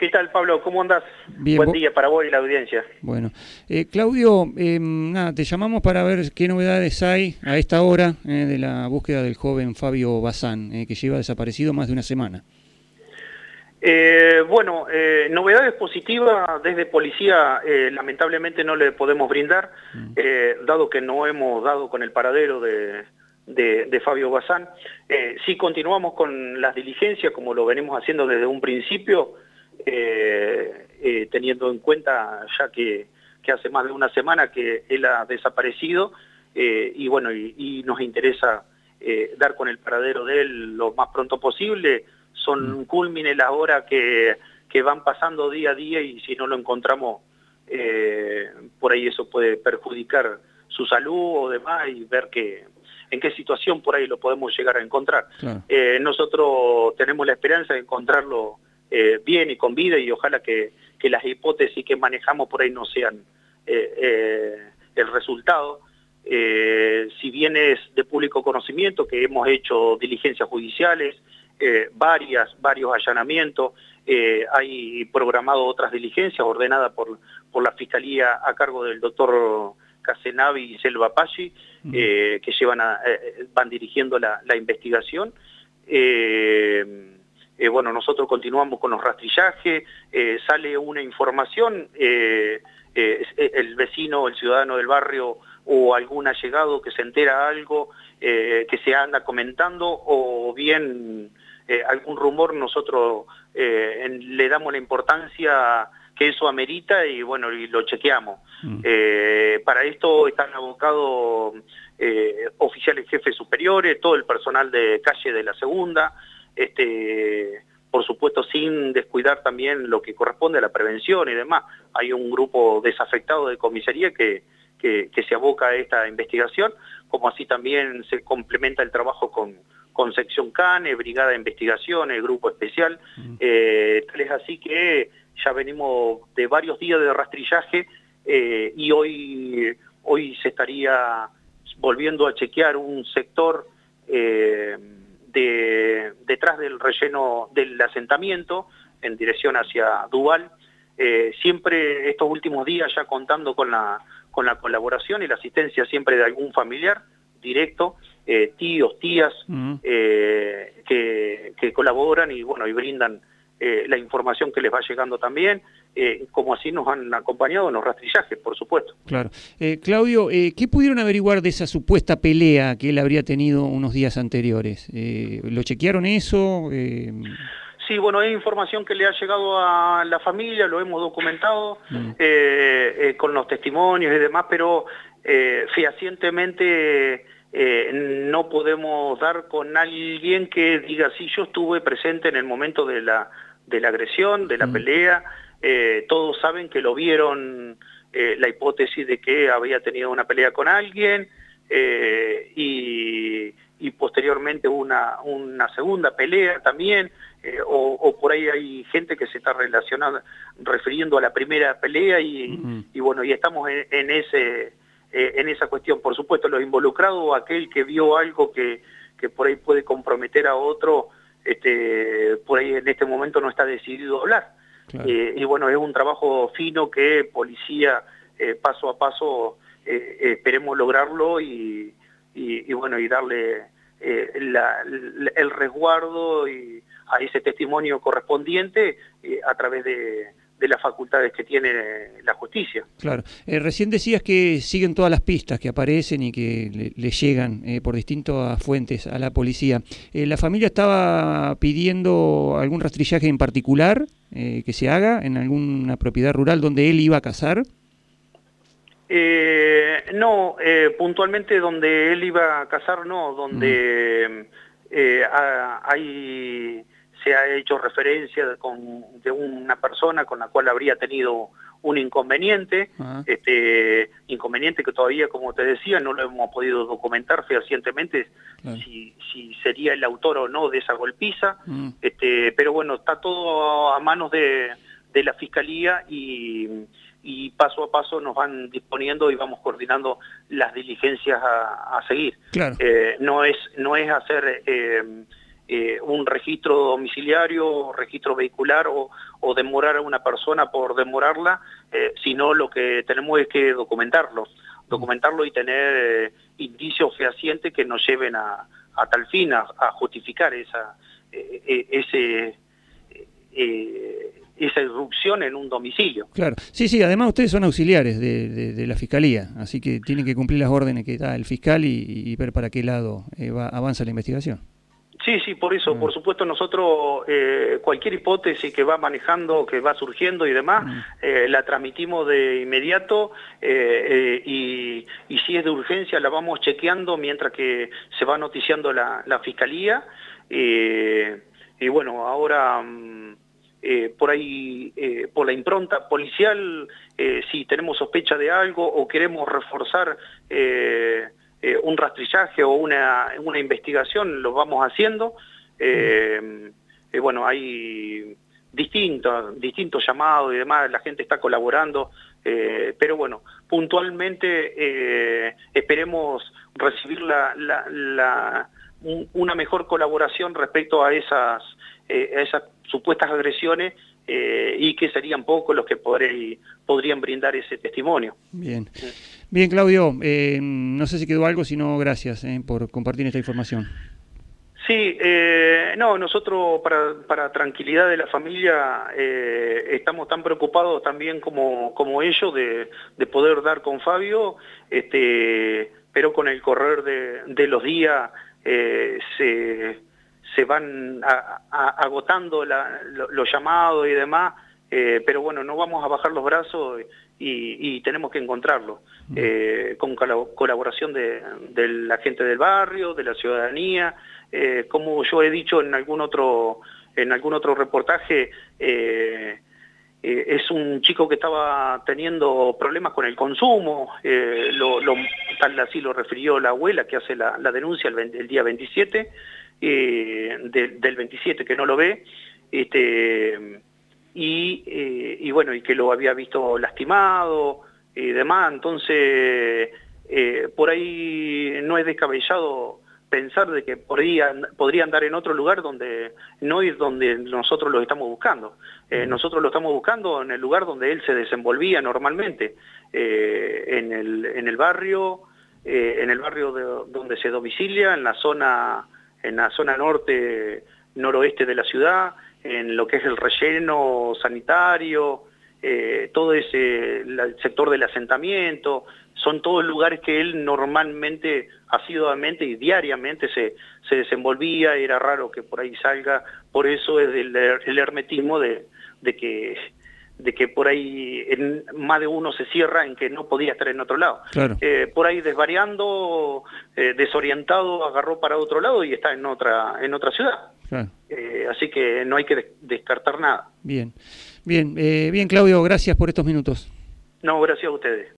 ¿Qué tal, Pablo? ¿Cómo andas? Buen día para vos y la audiencia. Bueno, eh, Claudio, em, nada, te llamamos para ver qué novedades hay a esta hora eh, de la búsqueda del joven Fabio Bazán, eh, que lleva desaparecido más de una semana. bueno, novedades positivas desde policía lamentablemente no le podemos brindar, mm. dado que no hemos dado con el paradero de, de, Fabio Bazán. sí continuamos con las diligencias como lo venimos haciendo desde un principio, eh, eh, teniendo en cuenta ya que, hace más de una semana que él ha desaparecido eh, y bueno, y, nos interesa dar con el paradero de él lo más pronto posible. Son mm. cúlmines las horas que, que van pasando día a día y si no lo encontramos, por ahí eso puede perjudicar su salud o demás y ver que en qué situación por ahí lo podemos llegar a encontrar. nosotros tenemos la esperanza de encontrarlo eh, bien y con vida y ojalá que, las hipótesis que manejamos por ahí no sean eh, eh, el resultado. si bien es de público conocimiento que hemos hecho diligencias judiciales, varias, varios allanamientos, hay programado otras diligencias ordenadas por, por la Fiscalía a cargo del doctor Casenavi y Selva Paggi, que llevan van dirigiendo la, la investigación. Eh, bueno, nosotros continuamos con los rastrillajes, eh, sale una información, eh, el vecino, el ciudadano del barrio o algún allegado que se entera algo, que se anda comentando, o bien algún rumor, nosotros le damos la importancia que eso amerita y bueno, y lo chequeamos. Mm. para esto están abocados oficiales jefes superiores, todo el personal de calle de la segunda, este, por supuesto sin descuidar también lo que corresponde a la prevención y demás. Hay un grupo desafectado de comisaría que, que, se aboca a esta investigación, como así también se complementa el trabajo con, con sección CANE, Brigada de Investigación, el Grupo Especial, eh, tal es así que ya venimos de varios días de rastrillaje eh, y hoy, hoy se estaría volviendo a chequear un sector eh, de, detrás del relleno del asentamiento en dirección hacia Duval. Eh, siempre estos últimos días ya contando con la, con la colaboración y la asistencia siempre de algún familiar directo, eh, tíos, tías, eh, que, que, colaboran y bueno y brindan eh, la información que les va llegando también, eh, como así nos han acompañado en los rastrillajes, por supuesto. Claro. Eh, Claudio, ¿qué pudieron averiguar de esa supuesta pelea que él habría tenido unos días anteriores? ¿Lo chequearon eso? Sí, bueno, es información que le ha llegado a la familia, lo hemos documentado mm. con los testimonios y demás, pero fehacientemente no podemos dar con alguien que diga, sí, yo estuve presente en el momento de la de la agresión, de la mm. pelea, eh, todos saben que lo vieron eh, la hipótesis de que había tenido una pelea con alguien eh, y, posteriormente una, una segunda pelea también, o, por ahí hay gente que se está relacionando, refiriendo a la primera pelea y, mm. bueno, y estamos en, ese, en esa cuestión. Por supuesto, los involucrados, aquel que vio algo que, que por ahí puede comprometer a otro, este, por ahí en este momento no está decidido hablar. Eh, y bueno, es un trabajo fino que policía eh, paso a paso eh, esperemos lograrlo y, y, bueno, y darle el resguardo y a ese testimonio correspondiente a través de, de las facultades que tiene la justicia. Claro. Eh, recién decías que siguen todas las pistas que aparecen y que le, llegan eh, por distintas fuentes a la policía. Eh, ¿La familia estaba pidiendo algún rastrillaje en particular que se haga en alguna propiedad rural donde él iba a cazar? no, puntualmente donde él iba a cazar no, donde mm. hay se ha hecho referencia de, una persona con la cual habría tenido un inconveniente, ah. este inconveniente que todavía, como te decía, no lo hemos podido documentar fehacientemente si, sería el autor o no de esa golpiza, mm. este, pero bueno, está todo a manos de, la Fiscalía y, paso a paso nos van disponiendo y vamos coordinando las diligencias a, seguir. Eh, no, es, no es hacer... Eh, un registro domiciliario, registro vehicular o, demorar a una persona por demorarla, sino lo que tenemos es que documentarlo, documentarlo y tener indicios fehacientes que nos lleven a, a tal fin, a, justificar esa, ese esa irrupción en un domicilio. Claro, sí, sí, además ustedes son auxiliares de, la Fiscalía, así que tienen que cumplir las órdenes que da el fiscal y, ver para qué lado eh, va, avanza la investigación. Sí, sí, por eso, por supuesto nosotros eh, cualquier hipótesis que va manejando, que va surgiendo y demás, eh, la transmitimos de inmediato y, si es de urgencia la vamos chequeando mientras que se va noticiando la, la Fiscalía. y bueno, ahora... Mm, eh, por ahí, eh, por la impronta policial, eh, si tenemos sospecha de algo o queremos reforzar un rastrillaje o una, una, investigación, lo vamos haciendo. bueno, hay distintos, distintos llamados y demás, la gente está colaborando, pero bueno, puntualmente esperemos recibir la, una mejor colaboración respecto a a esas supuestas agresiones eh, y que serían pocos los que podrían brindar ese testimonio. Bien, bien Claudio, eh, no sé si quedó algo, sino gracias eh, por compartir esta información. Sí, no, nosotros para, para, tranquilidad de la familia estamos tan preocupados también como, como ellos de, de, poder dar con Fabio, este, pero con el correr de, de los días se se van agotando los llamados y demás, eh, pero bueno, no vamos a bajar los brazos y, tenemos que encontrarlo, eh, con colaboración de, la gente del barrio, de la ciudadanía, eh, como yo he dicho en algún otro, en algún otro reportaje, es un chico que estaba teniendo problemas con el consumo, lo, tal así lo refirió la abuela que hace la, denuncia el, el, día 27, eh, del 27 que no lo ve, este, y, eh, y, bueno, y que lo había visto lastimado y demás, entonces eh, por ahí no es descabellado pensar de que podría, podría andar en otro lugar donde no es donde nosotros lo estamos buscando. nosotros lo estamos buscando en el lugar donde él se desenvolvía normalmente, en, el, en el barrio, en el barrio de, donde se domicilia, en la zona en la zona norte, noroeste de la ciudad, en lo que es el relleno sanitario, eh, todo ese el sector del asentamiento, son todos lugares que él normalmente, asiduamente y diariamente se, se desenvolvía, era raro que por ahí salga, por eso es el, el hermetismo de, de que de que por ahí en, más de uno se cierra en que no podía estar en otro lado. Eh, por ahí desvariando, eh, desorientado, agarró para otro lado y está en otra, en otra ciudad. Eh, así que no hay que descartar nada. Bien, bien, bien Claudio, gracias por estos minutos. No, gracias a ustedes.